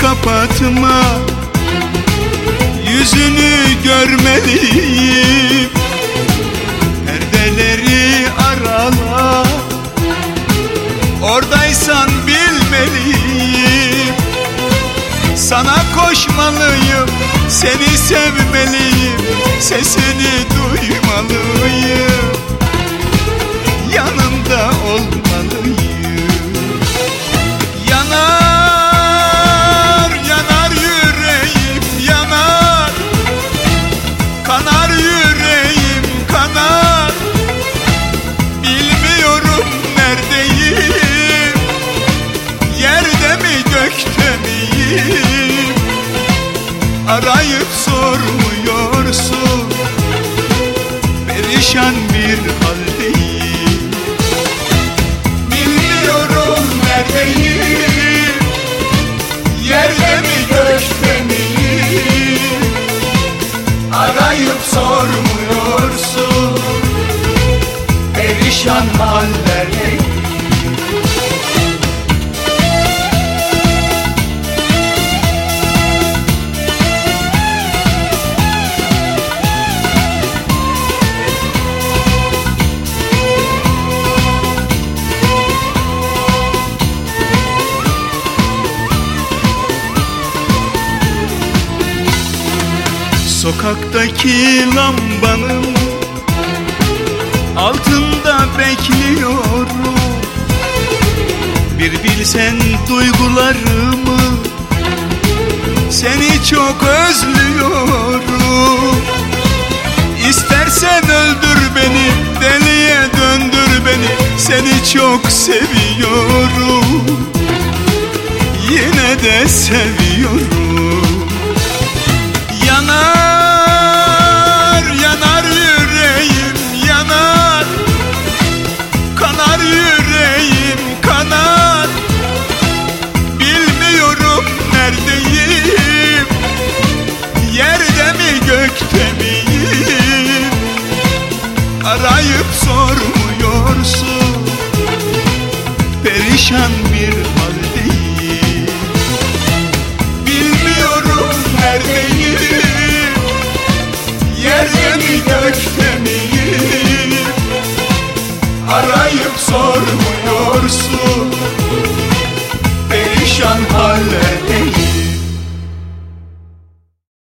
kapatma. Yüzünü görmeliyim. Perdeleri arala. Oradaysan bilmeliyim. Sana koşmalıyım Seni sevmeliyim Sesini duymalıyım kanar Bilmiyorum neredeyim. Yerde mi gökte miyim? Arayıp sormuyorsun. Perişan bir haldeyim. Bilmiyorum neredeyim. Yerde mi gökte miyim? Arayıp sormuyorsun Perişan hallerdeyim Sokaktaki lambanın altında bekliyorum. Bir bilsen duygularımı seni çok özlüyorum. İstersen öldür beni deliye döndür beni seni çok seviyorum. Yine de seviyorum neredeyim Yerde mi gökte miyim Arayıp sormuyorsun. Perişan bir haldeyim. Bilmiyorum neredeyim. Yerde mi gökte miyim Arayıp sormuyorsun Perişan hallerdeyim